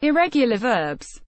Irregular verbs.